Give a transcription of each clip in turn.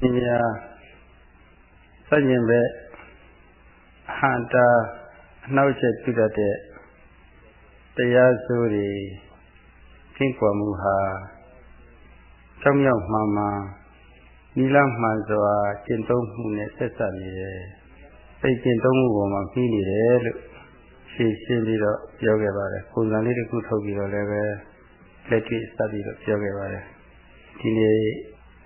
ပညာစัจရင်ပဲအဟန္တာအနှောက်အယှက်ပြုတတ်တဲ့တရားစိုးတွေကင်းကွာမှုဟာကြောင်းမြောက်မှန်မှန်နိလမှန်စွာကျင့်သုံးမှုနဲ့ဆက်ဆက်နေတယ်။စိတ်ကျင့်သုံးမှုပေါ်မှာပြီးနေတယ်လို့ရှင်းရှင်းပြီးတော့ပြောခဲ့ပါတယ်။ပုံစံလေးတစ်ခုထုတ်ပြီးတော့လည်းပဲလက်တွေ့စပြီးတော့ပြောခဲ့ပါတယ်။ဒီနေ့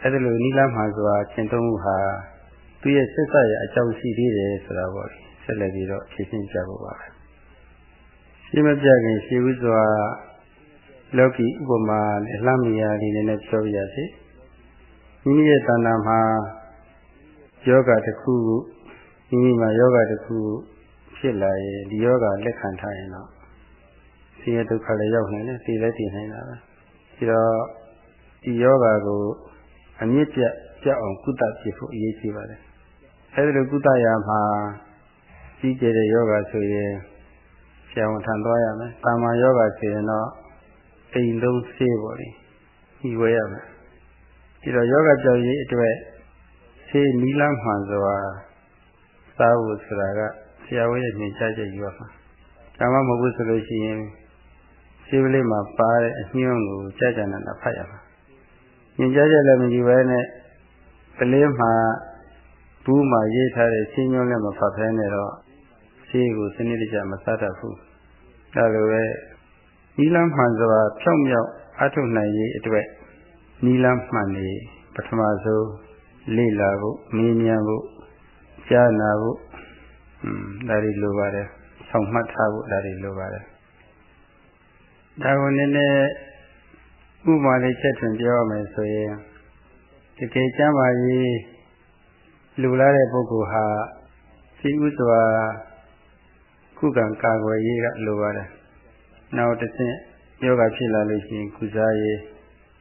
အဲ့ဒါလိုနိလမှန်စွာကျင့်သုံးမှုဟာသူရဲ့ဆက်ဆက်ရအကြောင်းရှိသေးတယ်ဆိုတာပေါ့။ဆက်လက်ပြီးတော့ဖြည့်ရှင်းကြဖို့ပါပဲ။ရှင်းမပြခင်ရှင်းဥစွာလောကီဥပမာနဲ့လှမ်းမရလေးနဲ့ပြောပြရစီမိမိရဲ့တဏ္ဍာမှာယောဂတစ်ခုမိမိမှာယောဂတစ်ခုဖြစ်လာရင်ဒီယောဂလက်ခံထားရင်တော့ဆင်းရဲဒုက္ခလည်းရောက်နိုင်တယ်သိလည်းသိနိုင်တာပဲဒီတော့ဒီယောဂကို အမြင့်ပြတ်ကြောက်အောင်ကုသဖြစ်ဖို့အရေးကြီးပါတယ်အဲဒီလိုကုသရမှာကြီးကျယ်တဲ့ယောဂဆိုရင်ဆရာဝန်ထံသွားရမယ်။တာမန်ယောဂဆိုရင်တော့အိမ်လုံးဆေးပေါ်လေညီဝဲရမယ်ဒီတော့ယောဂကြောင့်ရေးအတွက်ဆေးနီလန်းမှန်စွာစားဖို့ဆိုတာကဆရာဝန်ရဲ့ညွှန်ကြားချက်ယူရမှာဒါမှမဟုတ်ဘူးဆိုလို့ရှိရင်ဆေးပလေးမှာပါတဲ့အညွှန်းကိုကြာကြာနာနာဖတ်ရမှာ ညွှန်ကြားချက်လည်းမယူဘဲနဲ့ကလေးမှာဘူးမှာရေးထားတဲ့ရှင်းညွှန်းလည်းမဖတ်ဖဲနဲ့တော့ဆေးကိုစနစ်တကျမစားတတ်ဘူးဒါလိုပဲနီလန်းမှန်စွာဖြောင့်မြောက်အထုနိုင်ရေးအတွက်နီလန်းမှန်နေပထမဆုံးလေ့လာဖို့မင်းမြန်ဖို့ကြားနာဖို့อืมဒါတွေလိုပါတယ်ဆောင်မှတ်ထားဖို့ဒါတွေလိုပါတယ်ဒါကိုနည်းနည်း ဥပမာလေးချက်ထွင်ပြောရမယ်ဆိုရင်တကယ်ကျမ်းပါရေးလူလာတဲ့ပုဂ္ဂိုလ်ဟာစိဥစွာခုခံကာကွယ်ရေးကလိုပါတယ်နောက်တစ်ဆင့်ယောဂဖြစ်လာလို့ရှိရင်ကုစားရေး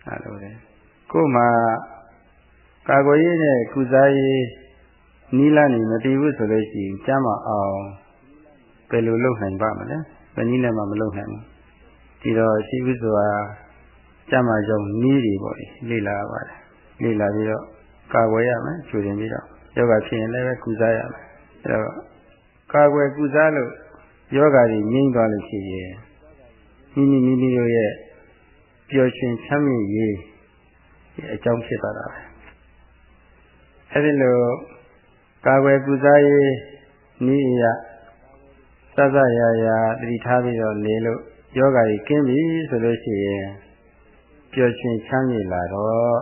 အဲ့လိုလေကို့မှာကာကွယ်ရေးနဲ့ကုစားရေးနီးလာနေမတည်ဘူးဆိုလို့ရှိရင်ကျမ်းမအောင်ဘယ်လိုလုပ်နိုင်ပါမလဲဘယ်နည်းနဲ့မှမလုပ်နိုင်ဘူးဒီတော့ရှိဘူးဆိုတာ ကျမ်းမကြောင့်နီးတွေပေါ့လေလေ့လာပါတယ်လေ့လာပြီးတော့ကာကွယ်ရမယ်ကျူတင်ပြီးတော့ယောဂဖြစ်ရင်လည်းပဲကုစားရမယ်အဲတော့ကာကွယ်ကုစားလို့ယောဂါတွေငြိမ့်သွားလို့ရှိရင်မိမိမိမိတို့ရဲ့ပျော်ရွှင်ချမ်းမြေ့ရေးအကြောင်းဖြစ်သွားတာပဲအဲဒီလိုကာဝယ်ကုစားရေးနိယသသရာရာတတိထားပြီးတော့နေလို့ယောဂါကြီးကင်းပြီဆိုလို့ရှိရင် ပျော်ရွှင်ချမ်းမြေ့လာတော့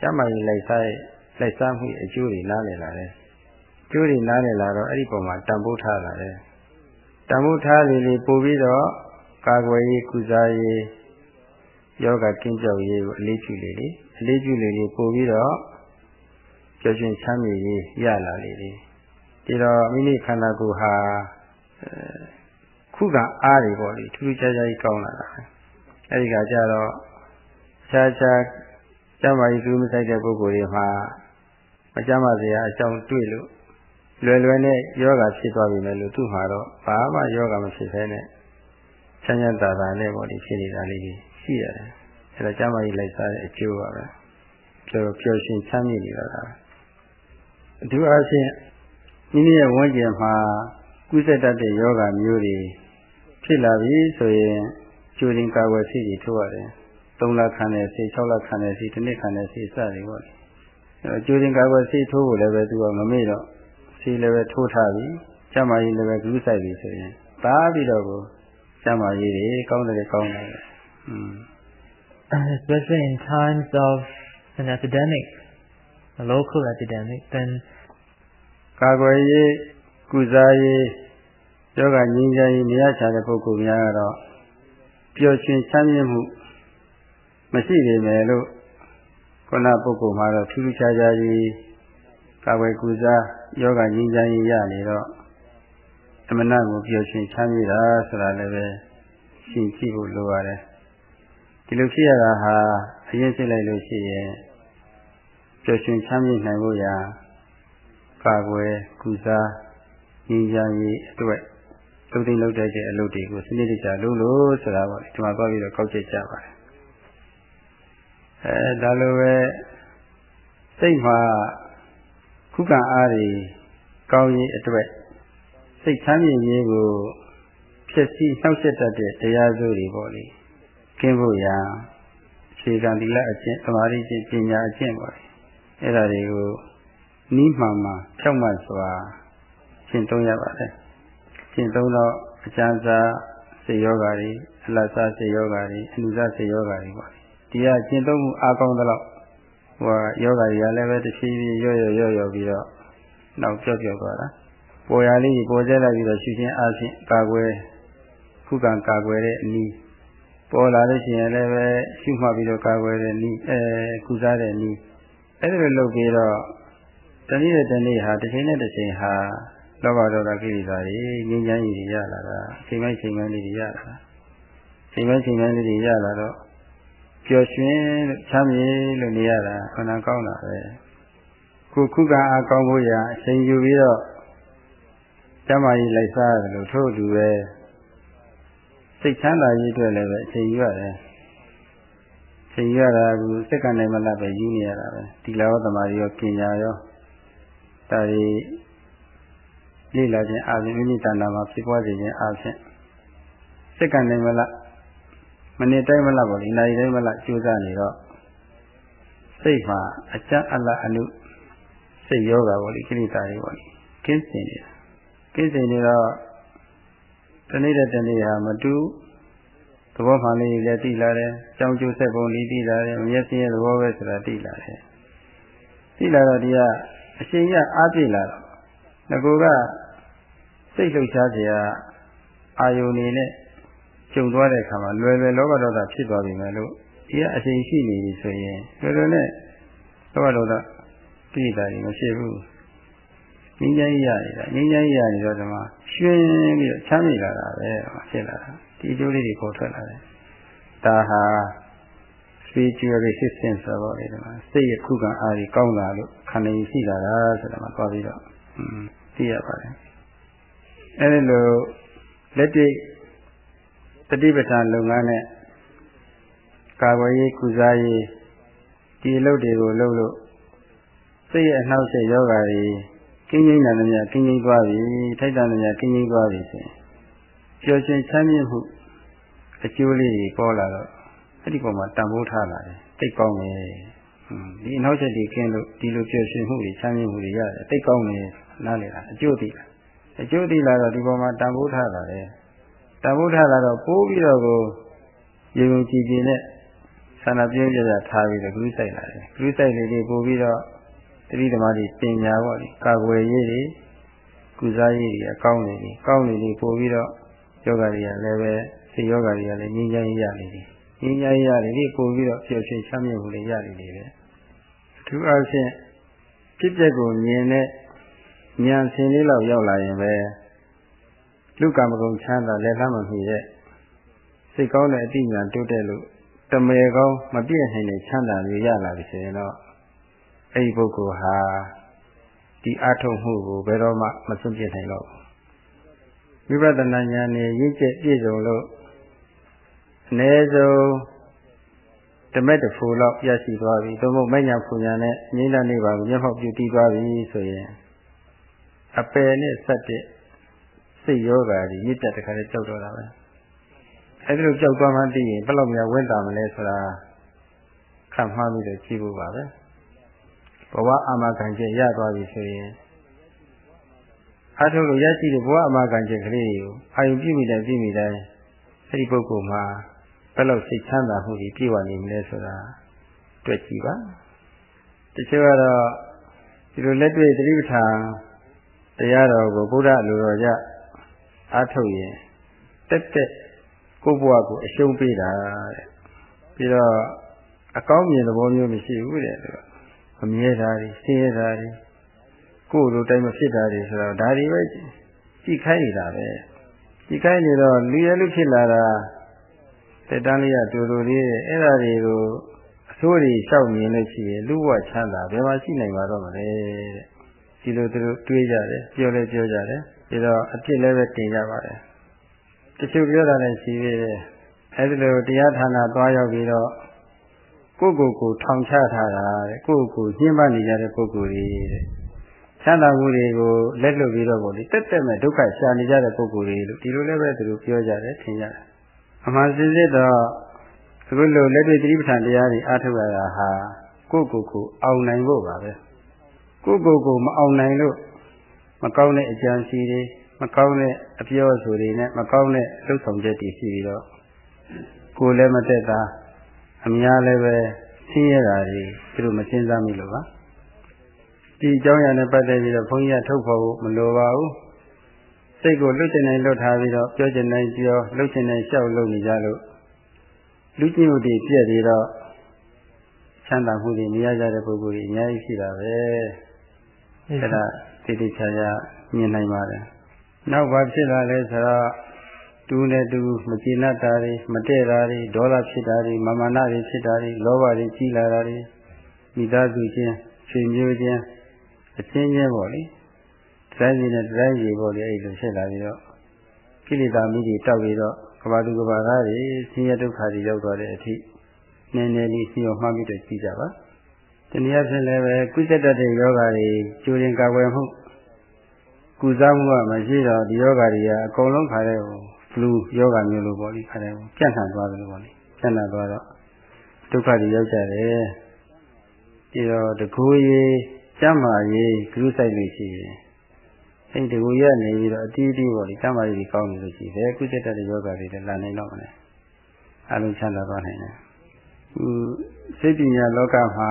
ကျမ်းမာရေးလိုက်စားလိုက်စားမှုအကျိုးတွေနားလည်လာတယ်ကျိုးတွေနားလည်လာတော့အဲ့ဒီပုံမှာတန်ဖိုးထားလာတယ်တန်ဖိုးထားလေလေပို့ပြီးတော့ကာကွယ်ရေးကုစားရေးယောဂကင်းကြောက်ရေးကိုအလေးပြုလေလေအလေးပြုလေလေပို့ပြီးတော့ကြော်ရှင်ချမ်းမြေရေးရလာလေလေဒီတော့မိမိခန္ဓာကိုယ်ဟာခုခံအားတွေပေါ့လေထူးထူးခြားခြားကြီးကောင်းလာတာအဲဒီကကြတော့ ခြားခြားကျမ်းမာရေးသူမဆိုင်တဲ့ပုဂ္ဂိုလ်တွေမှာမကျမ်းမာစရာအကြောင်းတွေ့လို့လွယ်လွယ်နဲ့ယောဂဖြစ်သွားပြီလေလို့သူ့မှာတော့ဘာမှယောဂမဖြစ်သေးနဲ့ချမ်းချမ်းသာသာနဲ့ပေါ့ဒီဖြစ်နေတာလေးကြီးရှိရတယ်အဲဒါကျမ်းမာရေးလိုက်စားတဲ့အကျိုးပါပဲပြောပျော်ရွှင်ချမ်းမြေ့နေတာအထူးအားဖြင့်မိမိရဲ့ဝန်းကျင်မှာကုသတတ်တဲ့ယောဂမျိုးတွေဖြစ်လာပြီဆိုရင်ကျိုးရင်ကာဝယ်စီတွေထိုးရတယ် ၃လခံတဲ့စီ၆လခံတဲ့စီတစ်နှစ်ခံတဲ့စီစတယ်ပေါ့အဲကျိုးရင်ကာဝယ်စီထိုးဖို့လည်းပဲသူကမမေ့တော့စီလည်းပဲထိုးထားပြီကျမ်းမာရေးလည်းပဲဂရုစိုက်ပြီဆိုရင်ပါပြီးတော့ကိုကျမ်းမာရေးတွေကောင်းတယ်ကောင်းတယ်อืม especially in times of an epidemic a local epidemic then ကာကွယ်ရေးကုစားရေးယောဂငြိမ်းချမ်းရေးနေရာချတဲ့ပုဂ္ဂိုလ်များကတော့ပျော်ရွှင်ချမ်းမြေ့မှု မရှိပေမဲ့လို့ခုနပုဂ္ဂိုလ်မှာတော့ထူးထူးခြားခြားကြီးကာကွယ်ကုစားယောဂငြိမ်းချမ်းရေးရနေတော့အမနာကိုပျော်ရွှင်ချမ်းမြေ့တာဆိုတာလည်းပဲရှင်းကြည့်ဖို့လိုပါတယ်ဒီလိုဖြစ်ရတာဟာအရင်ဖြစ်လိုက်လို့ရှိရင်ပျော်ရွှင်ချမ်းမြေ့နိုင်ဖို့ရာကာကွယ်ကုစားငြိမ်းချမ်းရေးအတွက်သုသိလုပ်တဲ့အလုပ်တွေကိုစနစ်တကျလုပ်လို့ဆိုတာပေါ့ဒီမှာသွားပြီးတော့ကောက်ချက်ကြပါတယ် အဲဒါလိုပဲစစိတ်မှာခုခံအားတွေကောင်းရေးအတွက်စိတ်ချမ်းမြေ့ရေးကိုဖြစ်စီနှောက်ယှက်တတ်တဲ့တရားစိုးတွေပေါ့လေကင်းဖို့ရာခြေကံတိလအကျင့်သမာဓိကျင့်ပညာအကျင့်ပေါ့လေအဲ့ဒါတွေကိုနီးမှန်မှဖြောက်မှတ်စွာရှင်းသုံးရပါတယ်ရှင်းသုံးတော့အကျဉ်းစားစေယောဂါတွေအလတ်စားစေယောဂါတွေအနုစားစေယောဂါတွေပေါ့ ဒီကရှင်းသုံးမှုအားကောင်းသလောက်ဟိုယောဂါတွေကလည်းပဲတစ်ဖြည်းဖြည်းရော့ရော့ရော့ရော့ပြီးတော့နောက်ပြော့ပြော့သွားတာပေါ်ရလေးပေါ်ကျက်လိုက်ပြီးတော့ရှုခြင်းအားဖြင့်ကာကွယ်ခုခံကာကွယ်တဲ့အနည်းပေါ်လာလို့ရှိရင်လည်းပဲရှုမှတ်ပြီးတော့ကာကွယ်တဲ့နည်းအဲကုစားတဲ့နည်းအဲ့ဒါလိုလုပ်ပြီးတော့တနည်းနဲ့တနည်းဟာတစ်ချိန်နဲ့တစ်ချိန်ဟာလောဘဒေါသကိလေသာတွေငြိမ်းချမ်းရေးရလာတာချိန်ပိုင်းချိန်ပိုင်းလေးတွေရလာတာချိန်ပိုင်းချိန်ပိုင်းလေးတွေရလာတော့ ပျော်ရွှင်လို့ချမ်းမြေလို့နေရတာခန္ဓာကောင်းတာပဲကိုခုကအားကောင်းဖို့ရာအချိန်ယူပြီးတော့ကျမ်းမာရေးလိုက်စားရတယ်လို့ထို့အတူပဲစိတ်ချမ်းသာရေးအတွက်လည်းပဲအချိန်ယူရတယ်ချိန်ယူရတာကစက္ကန့်နိုင်မလားပဲယူနေရတာပဲဒီလောသမားရောပညာရောဒါတွေလေ့လာခြင်းအပြင်မိမိတဏ္ဍာမှာဖြစ်ပွားစေခြင်းအပြင်စက္ကန့်နိုင်မလား မနေ့တိုင်းမလားပေါ့လေနိုင်တိုင်းမလားကြိုးစားနေတော့စိတ်မှာအကျအလအနုစိတ်ယောဂါပေါ့လေကိလေသာတွေပေါ့လေကင်းစင်နေတာကင်းစင်နေတော့တနေ့တဲ့တနေ့ဟာမတူသဘောမှန်လေးလည်းသိလာတယ်။ကြောင်းကျိုးဆက်ပုံလေးသိလာတယ်။မျက်စိရဲ့သဘောပဲဆိုတာသိလာတယ်။သိလာတော့ဒီကအရှင်ရအားပြည့်လာတော့ငကိုကစိတ်လှုပ်ရှားစရာအာယုန်နေနဲ့ ကျုံသွားတဲ့အခါမှာလွယ်လွယ်လောဘဒေါသဖြစ်သွားပြီမယ်လို့ဒီကအရှင်ရှိနေပြီဆိုရင်လွယ်လွယ်နဲ့လောဘဒေါသပြည့်တာရင်မရှိဘူးငြိမ်းချမ်းရနေတာငြိမ်းချမ်းရနေတော့ဒီမှာရွှင်ပြီးတော့ချမ်းမြေလာတာပဲဖြစ်လာတာဒီအကျိုးလေးတွေပေါ်ထွက်လာတယ်ဒါဟာ spiritual resistance ဆိုတော့လေဒီမှာစိတ်ရခုခံအားကြီးကောင်းလာလို့ခန္ဓာကြီးရှိလာတာဆိုတာမှာသွားပြီးတော့သိရပါတယ်အဲဒီလိုလက်တွေ့ တတိပဋ္ဌာန်လုပ်ငန်းနဲ့ကာကွယ်ရေးကုစားရေးဒီအလုပ်တွေကိုလုပ်လို့စိတ်ရဲ့အနှောက်အယှက်ယောဂါတွေကင်းငိမ့်တယ်များကင်းငိမ့်သွားပြီထိုက်တယ်များကင်းငိမ့်သွားပြီဆိုရင်ပျော်ရွှင်ချမ်းမြေ့မှုအကျိုးလေးတွေပေါ်လာတော့အဲ့ဒီပုံမှာတန်ဖိုးထားလာတယ်သိကောင်းတယ်ဒီအနောက်ချက်တွေခင်းလို့ဒီလိုပျော်ရွှင်မှုတွေချမ်းမြေ့မှုတွေရတယ်သိကောင်းတယ်နားလေတာအကျိုးသိတာအကျိုးသိလာတော့ဒီပုံမှာတန်ဖိုးထားလာတယ် တန်ဖိုးထားလာတော့ပိုးပြီးတော့ကိုရေုံကြည်ကြည်နဲ့ဆန္ဒပြင်းပြပြထားပြီးတော့ဂရုစိုက်လာတယ်ဂရုစိုက်လေးတွေပို့ပြီးတော့တတိဓမ္မတွေပညာပေါ့လေကာကွယ်ရေးတွေကုစားရေးတွေအကောင်းတွေကောင်းတွေတွေပို့ပြီးတော့ယောဂတွေကလည်းပဲစိတ်ယောဂတွေကလည်းငြိမ်းချမ်းရနေတယ်ငြိမ်းချမ်းရနေပြီပို့ပြီးတော့ပျော်ရွှင်ချမ်းမြေ့မှုတွေရနေတယ်ပဲအထူးအားဖြင့်ဖြစ်ပျက်ကိုမြင်တဲ့ဉာဏ်ဆင်လေးလောက်ရောက်လာရင်ပဲ လူကံမကုံချမ်းသာလက်လှမ်းမမီတဲ့စိတ်ကောင်းတဲ့အတိညာတိုးတက်လို့တမေကောင်းမပြည့်နိုင်တဲ့ချမ်းသာမျိုးရလာပြီဆိုရင်တော့အဲ့ဒီပုဂ္ဂိုလ်ဟာဒီအထုံမှုကိုဘယ်တော့မှမစွန့်ပစ်နိုင်တော့ဘူးဝိပဿနာဉာဏ်နဲ့ရင့်ကျက်ပြည့်စုံလို့အ ਨੇ ဆုံးဓမ္မတဖူလောက်ရရှိသွားပြီသို့မဟုတ်မညာဖူညာနဲ့ငြိမ့်တဲ့နေပါကိုမျက်မှောက်ပြုတည်သွားပြီဆိုရင်အပယ်နဲ့ဆက်တဲ့ စိတ်ယောဂါကြီးမြစ်တက်တခါလေးကြောက်တော့တာပဲအဲဒီလိုကြောက်သွားမှသိရင်ဘယ်လောက်များဝင်တာမလဲဆိုတာခံမှန်းပြီးတော့ကြည့်ဖို့ပါပဲဘဝအာမခံချက်ရသွားပြီဆိုရင်အထုလို့ရရှိတဲ့ဘဝအာမခံချက်ကလေးကိုအာယုပြုမိတိုင်းပြုမိတိုင်းအဲ့ဒီပုဂ္ဂိုလ်မှာဘယ်လောက်စိတ်ချမ်းသာမှုကြီးပြည့်ဝနေမလဲဆိုတာတွေ့ကြည့်ပါတချို့ကတော့ဒီလိုလက်တွေ့သတိပဋ္ဌာန်တရားတော်ကိုဘုရားလူတော်ကြ အားထုတ်ရင်တက်တက်ကိုယ့်ဘဝကိုအရှုံးပေးတာတဲ့ပြီးတော့အကောင်းမြင်သဘောမျိုးမရှိဘူးတဲ့သူကအမြဲတာတွေဆင်းရဲတာတွေကိုယ်လိုတိုင်းမဖြစ်တာတွေဆိုတော့ဒါတွေပဲကြည့်ခိုင်းနေတာပဲကြည့်ခိုင်းနေတော့လူရလူဖြစ်လာတာတက်တန်းလေးရတူတူလေးအဲ့ဒါတွေကိုအဆိုးတွေရှောက်မြင်လို့ရှိရင်လူဘဝချမ်းသာဘယ်မှာရှိနိုင်မှာတော့မလဲတဲ့ဒီလိုသူတို့တွေးကြတယ်ပြောလဲပြောကြတယ်ပြီးတော့အပြစ်လည်းပဲတင်ကြပါတယ်တချို့ပြောတာလည်းရှိသေးတယ်အဲဒီလိုတရားဌာနသွားရောက်ပြီးတော့ကိုယ့်ကိုယ်ကိုထောင်ချထားတာတဲ့ကိုယ့်ကိုယ်ကိုညှင်းပနေကြတဲ့ပုဂ္ဂိုလ်တွေတဲ့ချမ်းသာမှုတွေကိုလက်လွတ်ပြီးတော့ပေါ့လေတက်တက်မဲ့ဒုက္ခရှာနေကြတဲ့ပုဂ္ဂိုလ်တွေလို့ဒီလိုလည်းပဲသူတို့ပြောကြတယ်ထင်ကြတယ်အမှန်စစ်စစ်တော့အခုလိုလက်တွေ့သတိပဋ္ဌာန်တရားတွေအားထုတ်ရတာဟာကိုယ့်ကိုယ်ကိုအောင်နိုင်ဖို့ပါပဲကိုယ့်ကိုယ်ကိုမအောင်နိုင်လို့ မကောင်းတဲ့အကြံစီတွေမကောင်းတဲ့အပြောအဆိုတွေနဲ့မကောင်းတဲ့လှုပ်ဆောင်ချက်တွေရှိပြီးတော့ကိုယ်လည်းမတက်တာအများလည်းပဲဆင်းရဲတာတွေသူတို့မစဉ်းစားမိလို့ပါဒီအကြောင်းအရာနဲ့ပတ်သက်ပြီးတော့ဘုန်းကြီးကထုတ်ဖော်ဖို့မလိုပါဘူးစိတ်ကိုလွတ်ချင်နိုင်လွတ်ထားပြီးတော့ပြောချင်နိုင်ပြောလှုပ်ချင်နိုင်လျှောက်လုပ်နေကြလို့လူကျင့်မှုတွေပြည့်ပြီးတော့ချမ်းသာမှုတွေမရကြတဲ့ပုဂ္ဂိုလ်တွေအများကြီးရှိတာပဲ အဲ့ဒါတိတိကျကျမြင်နိုင်ပါတယ်နောက်ဘာဖြစ်လာလဲဆိုတော့တူနဲ့တူမကျေနပ်တာတွေမတည့်တာတွေဒေါသဖြစ်တာတွေမာမနာတွေဖြစ်တာတွေလောဘတွေကြီးလာတာတွေမိသားစုချင်းဆွေမျိုးချင်းအချင်းချင်းပေါ့လေတိုင်းပြည်နဲ့တိုင်းပြည်ပေါ့လေအဲ့လိုဖြစ်လာပြီးတော့ကိလေသာမိတွေတောက်ပြီးတော့ကဘာသူကဘာသားတွေဆင်းရဲဒုက္ခတွေရောက်သွားတဲ့အထိနည်းနည်းလေးစီအောင်မှတ်ပြီးတော့ကြည့်ကြပါ တနည်းအားဖြင့်လည်းပဲကုသတတ်တဲ့ယောဂါတွေကျူရင်ကာဝယ်မှုကုစားမှုကမရှိတော့ဒီယောဂါတွေကအကုန်လုံးခါတဲ့ဖလူယောဂါမျိုးလိုပေါ့လေခါတဲ့ပြန့်နှံ့သွားတယ်လို့ပေါ့လေပြန့်နှံ့သွားတော့ဒုက္ခတွေရောက်ကြတယ်ဒီတော့တကူရေးကျမ်းမာရေးဂရုစိုက်လို့ရှိရင်အဲ့ဒီတကူရနေပြီးတော့အတီးအတီးပေါ့လေကျမ်းမာရေးကောင်းနေလို့ရှိတယ်ကုသတတ်တဲ့ယောဂါတွေလည်းလာနိုင်တော့မလဲအလုံးချမ်းသာသွားနိုင်တယ်ဟိုစိတ်ပညာလောကမှာ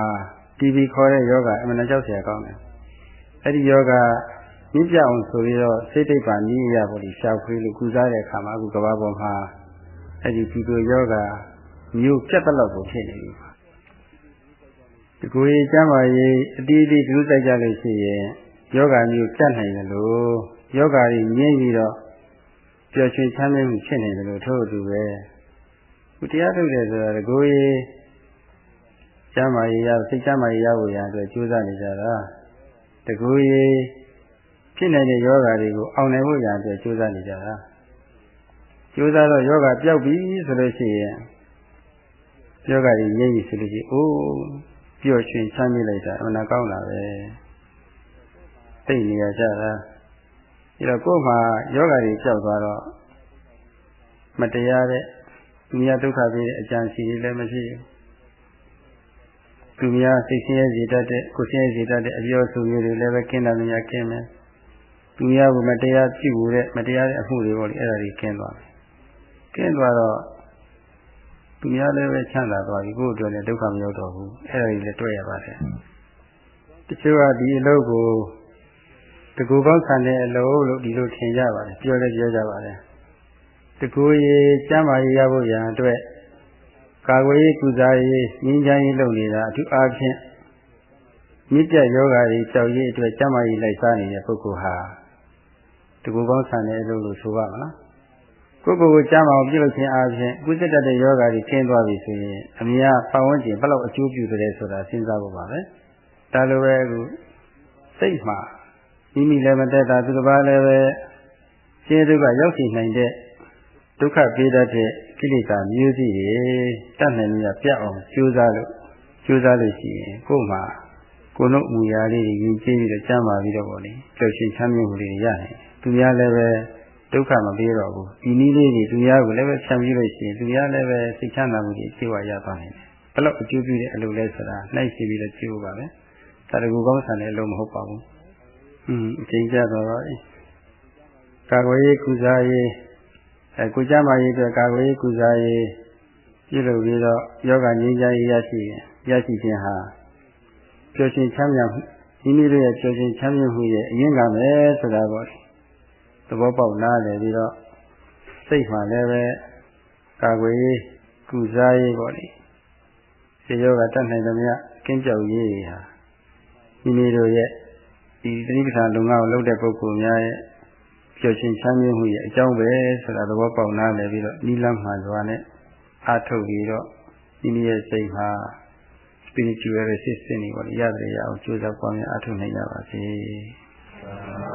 TB ခေါ်တဲ့ယောဂအမှန်တရားဆရာကောင်းတယ်။အဲ့ဒီယောဂမြင့်ပြအောင်ဆိုပြီးတော့စိတ်တိတ်ပါနိရပေါ်လीရှာဖွေလို့ကုစားတဲ့အခါမှာအခုကဘာပေါ်မှာအဲ့ဒီဒီလိုယောဂမျိုးပြတ်တလောက်ကိုဖြစ်နေပြီ။ဒီကိုယ်ကျမ်းပါရေးအတိအကျဒုစိုက်ကြလို့ရှိရင်ယောဂမျိုးပြတ်နိုင်တယ်လို့ယောဂကြီးငြိမ့်ပြီးတော့ပျော်ရွှင်ချမ်းသာမှုဖြစ်နေတယ်လို့ထို့အတူပဲ။ဒီတရားထုတ်တယ်ဆိုတာဒီကိုယ် ကျမ်းမာရေးရစိတ်ကျမ်းမာရေးရဖို့ရအတွက်ကြိုးစားနေကြတာတကူရေးဖြစ်နေတဲ့ယောဂါတွေကိုအောင်နိုင်ဖို့ရအတွက်ကြိုးစားနေကြတာကြိုးစားတော့ယောဂပျောက်ပြီဆိုလို့ရှိရင်ယောဂတွေငြိမ့်ပြီဆိုလို့ရှိရင်အိုးပျော်ရွှင်ချမ်းမြေ့လိုက်တာအမှန်ကောင်းတာပဲသိနေရကြတာအဲတော့ကိုယ်မှာယောဂတွေပျောက်သွားတော့မတရားတဲ့သူများဒုက္ခပေးတဲ့အကြံစီတွေလည်းမရှိဘူး သူများစိတ်ဆင်းရဲစေတတ်တဲ့ကိုယ်ဆင်းရဲစေတတ်တဲ့အပြောဆိုမျိုးတွေလည်းပဲကင်းတာများကင်းမယ်သူများကမတရားပြုတ်တဲ့မတရားတဲ့အမှုတွေပေါ့လေအဲ့ဒါတွေကင်းသွားတယ်ကင်းသွားတော့သူများလည်းပဲချမ်းသာသွားပြီကိုယ့်အတွက်လည်းဒုက္ခမရောက်တော့ဘူးအဲ့ဒါကြီးလည်းတွေ့ရပါတယ်တချို့ကဒီအလုပ်ကိုတကူပေါင်းဆန်တဲ့အလုပ်လို့ဒီလိုထင်ကြပါတယ်ပြောလည်းပြောကြပါတယ်တကူရေစမ်းပါရရဖို့ရန်အတွက် ကာကွယ်ရေးကုစားရေးငင်းချမ်းရေးလုပ်နေတာအထူးအားဖြင့်မြစ်ပြယောဂါတွေကြောက်ရေးအတွက်စမ်းပါရေးလိုက်စားနေတဲ့ပုဂ္ဂိုလ်ဟာတကူပေါင်းဆန်တဲ့အလုပ်လို့ဆိုပါမလားကိုယ့်ကိုယ်ကိုကြားမအောင်ပြုလုပ်ခြင်းအားဖြင့်ကုသတတ်တဲ့ယောဂါတွေကျင်းသွားပြီဆိုရင်အမြင်ပတ်ဝန်းကျင်ဘယ်လောက်အကျိုးပြုတယ်ဆိုတာစဉ်းစားဖို့ပါပဲဒါလိုပဲအခုစိတ်မှာမိမိလည်းမတက်တာသူတစ်ပါးလည်းပဲရှင်းသူကရောက်ရှိနိုင်တဲ့ ဒုက္ခပေးတတ်တဲ့ကိလေသာမျိုးစီတွေတတ်နိုင်မြတ်ပြတ်အောင်ကြိုးစားလို့ကြိုးစားလို့ရှိရင်ကိုယ်မှာကိုယ်တို့မူရာလေးတွေရင်ကျေးပြီးတော့ကျမ်းမာပြီးတော့ပေါ့လေကြောက်ရှင်ချမ်းမြေ့မှုတွေရနိုင်သူများလည်းပဲဒုက္ခမပေးတော့ဘူးဒီနည်းလေးတွေသူများကိုလည်းပဲဖြန့်ပြီးလို့ရှိရင်သူများလည်းပဲစိတ်ချမ်းသာမှုတွေပြေဝရသွားနိုင်တယ်ဘလို့အကျိုးပြုတဲ့အလုပ်လဲဆိုတာနှိုက်ရှိပြီးတော့ကြည့်ဖို့ပါပဲဒါတကူကောင်းဆန်တဲ့အလုပ်မဟုတ်ပါဘူးอืมအချိန်ကြတော့ကာကွယ်ရေးကုစားရေး အဲကိုကြမှာရေးအတွက်ကာကွယ်ရေးကုစားရေးပြုလုပ်ပြီးတော့ယောဂငြိမ်းချမ်းရေးရရှိရရှိခြင်းဟာပျော်ရွှင်ချမ်းသာမိမိတို့ရဲ့ပျော်ရွှင်ချမ်းသာမှုရဲ့အရင်းကမယ်ဆိုတာပေါ့သဘောပေါက်နားလည်ပြီးတော့စိတ်မှလည်းပဲကာကွယ်ရေးကုစားရေးပေါ့လေစေယောကတတ်နိုင်သမျှကင်းကြောက်ရေးဟာမိမိတို့ရဲ့ဒီသတိပဋ္ဌာန်လုံငါ့ကိုလုပ်တဲ့ပုဂ္ဂိုလ်များရဲ့ ပျော်ရွှင်ချမ်းမြေ့မှုရဲ့အကြောင်းပဲဆိုတာသဘောပေါက်နားလည်ပြီးတော့နိလမ်းမှန်စွာနဲ့အားထုတ်ပြီးတော့မိမိရဲ့စိတ်မှာ spiritual resistance တွေပေါ့လေရတယ်ရအောင်ကြိုးစားပွားများအားထုတ်နိုင်ကြပါစေ။